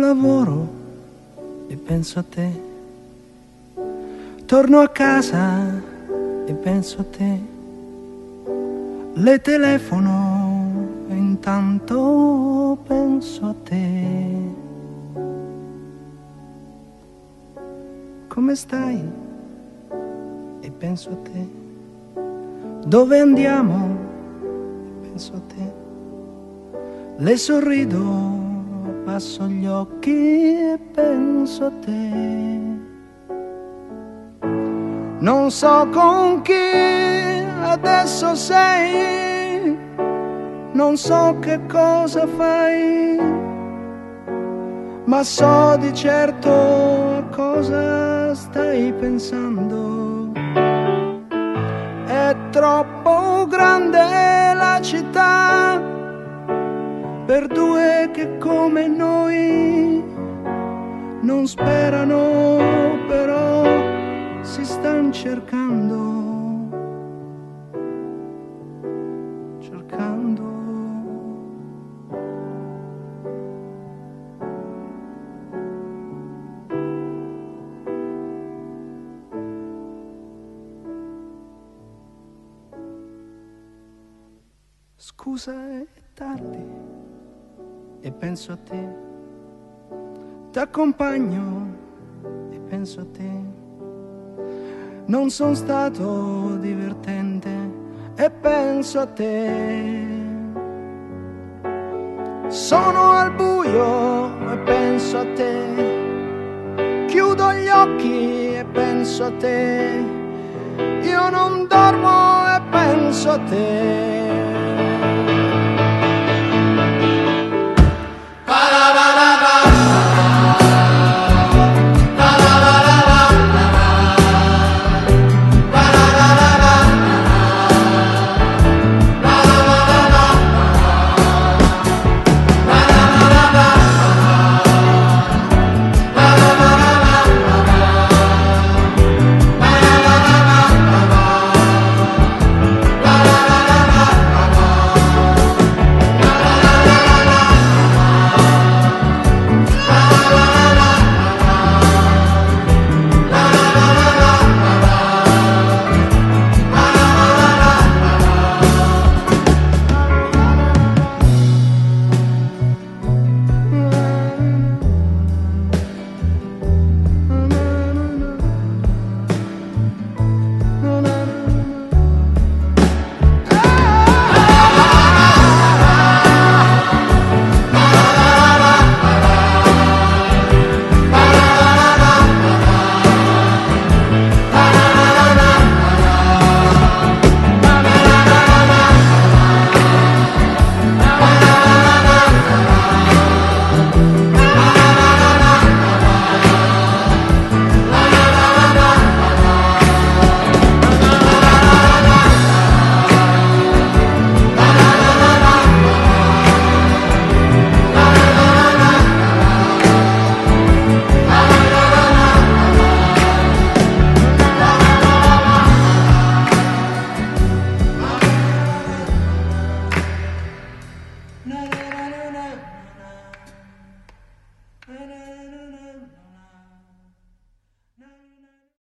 lavoro e penso a te. Torno a casa e penso a te. Le telefono e intanto penso a te. Come stai? E penso a te. Dove andiamo? E penso a te. Le sorrido passo gli occhi e penso a te. Non so con chi adesso sei, non so che cosa fai, ma so di certo a cosa stai pensando. È troppo grande la città per due che come noi non sperano però si stanno cercando. Scusa è tardi e penso a te. T'accompagno e penso a te. Non sono stato divertente e penso a te. Sono al buio e penso a te. Chiudo gli occhi e penso a te. Io non dormo e penso a te. no, no.